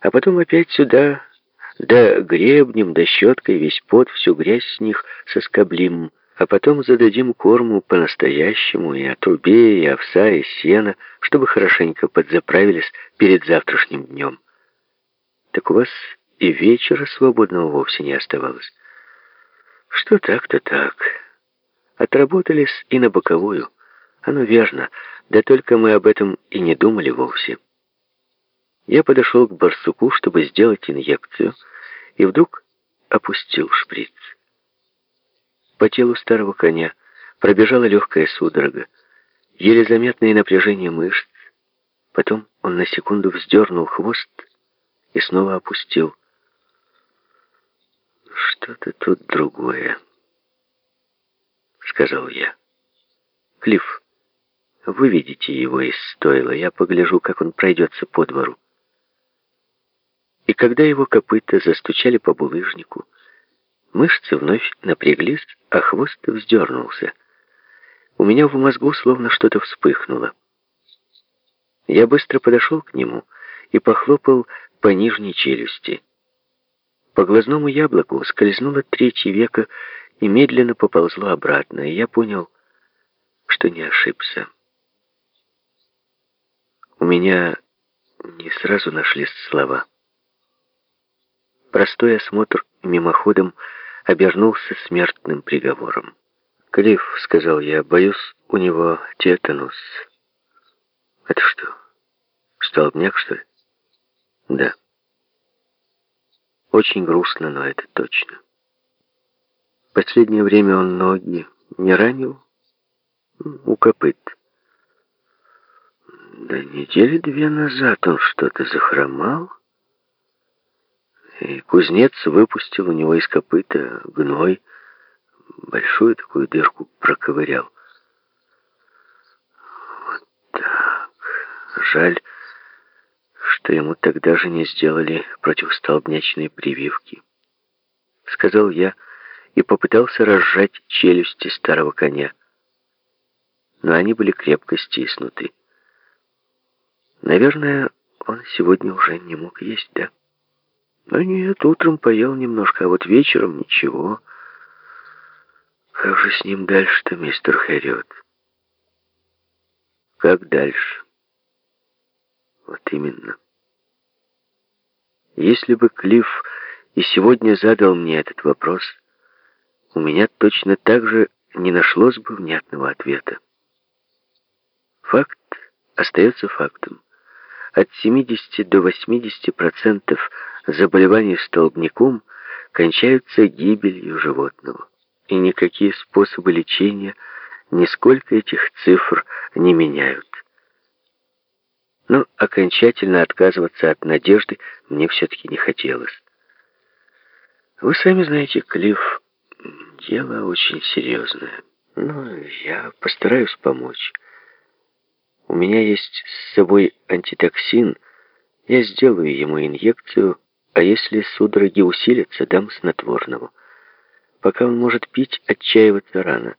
А потом опять сюда, да гребнем, да щеткой, весь пот, всю грязь с них соскоблим. А потом зададим корму по-настоящему и отрубе, и овса, и сена, чтобы хорошенько подзаправились перед завтрашним днем. Так у вас и вечера свободного вовсе не оставалось. Что так-то так. Отработались и на боковую. Оно верно, да только мы об этом и не думали вовсе. Я подошел к барсуку, чтобы сделать инъекцию, и вдруг опустил шприц. По телу старого коня пробежала легкая судорога, еле заметное напряжение мышц. Потом он на секунду вздернул хвост и снова опустил. «Что-то тут другое», — сказал я. «Клифф, выведите его из стойла, я погляжу, как он пройдется по двору». И когда его копыта застучали по булыжнику, мышцы вновь напряглись, а хвост вздернулся. У меня в мозгу словно что-то вспыхнуло. Я быстро подошел к нему и похлопал по нижней челюсти. По глазному яблоку скользнуло третье веко и медленно поползло обратно, и я понял, что не ошибся. У меня не сразу нашлись слова. Простой осмотр мимоходом обернулся смертным приговором. «Клифф», — сказал я, — «боюсь, у него тетанус». «Это что, столбняк, что ли?» «Да». Очень грустно, но это точно. Последнее время он ноги не ранил? У копыт. Да недели две назад он что-то захромал, и кузнец выпустил у него из копыта гной, большую такую дырку проковырял. Вот так. Жаль, что ему тогда же не сделали противостолбнячные прививки. Сказал я и попытался разжать челюсти старого коня. Но они были крепко стиснуты. Наверное, он сегодня уже не мог есть, да? Но нет, утром поел немножко, а вот вечером ничего. Как же с ним дальше-то, мистер Хэрриот? Как дальше? Вот именно. Если бы Клифф и сегодня задал мне этот вопрос, у меня точно так же не нашлось бы внятного ответа. Факт остается фактом. От 70 до 80% заболеваний столбняком кончаются гибелью животного. И никакие способы лечения нисколько этих цифр не меняют. Но окончательно отказываться от надежды мне все-таки не хотелось. Вы сами знаете, Клифф, дело очень серьезное. Но я постараюсь помочь. У меня есть с собой антитоксин. Я сделаю ему инъекцию, а если судороги усилятся, дам снотворного. Пока он может пить, отчаиваться рано.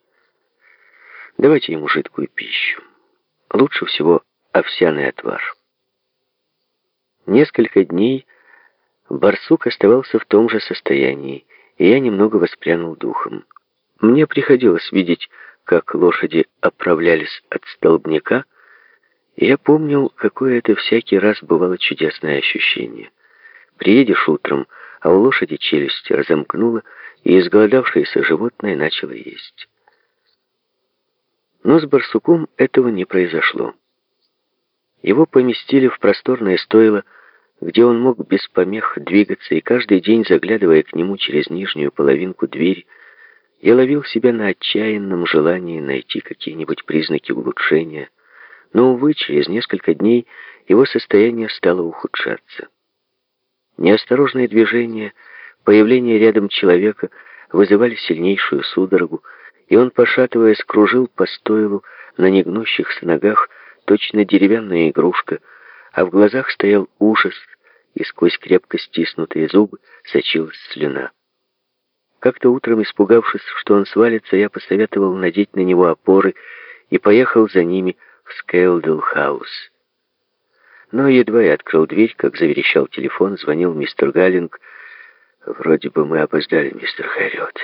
Давайте ему жидкую пищу. Лучше всего овсяный отвар. Несколько дней барсук оставался в том же состоянии, и я немного воспрянул духом. Мне приходилось видеть, как лошади оправлялись от столбняка, и я помнил, какое это всякий раз бывало чудесное ощущение. Приедешь утром, а у лошади челюсть разомкнула, и изголодавшееся животное начало есть. Но с барсуком этого не произошло. Его поместили в просторное стойло, где он мог без помех двигаться, и каждый день, заглядывая к нему через нижнюю половинку двери, я ловил себя на отчаянном желании найти какие-нибудь признаки улучшения. Но, увы, через несколько дней его состояние стало ухудшаться. Неосторожные движения, появление рядом человека вызывали сильнейшую судорогу, и он, пошатываясь, кружил по стойлу на негнущихся ногах, точно деревянная игрушка, а в глазах стоял ужас, и сквозь крепко стиснутые зубы сочилась слюна. Как-то утром, испугавшись, что он свалится, я посоветовал надеть на него опоры и поехал за ними в Скелдейл-хаус. Но едва я открыл дверь, как заверещал телефон, звонил мистер Галлинг. «Вроде бы мы опоздали, мистер Хэрриот».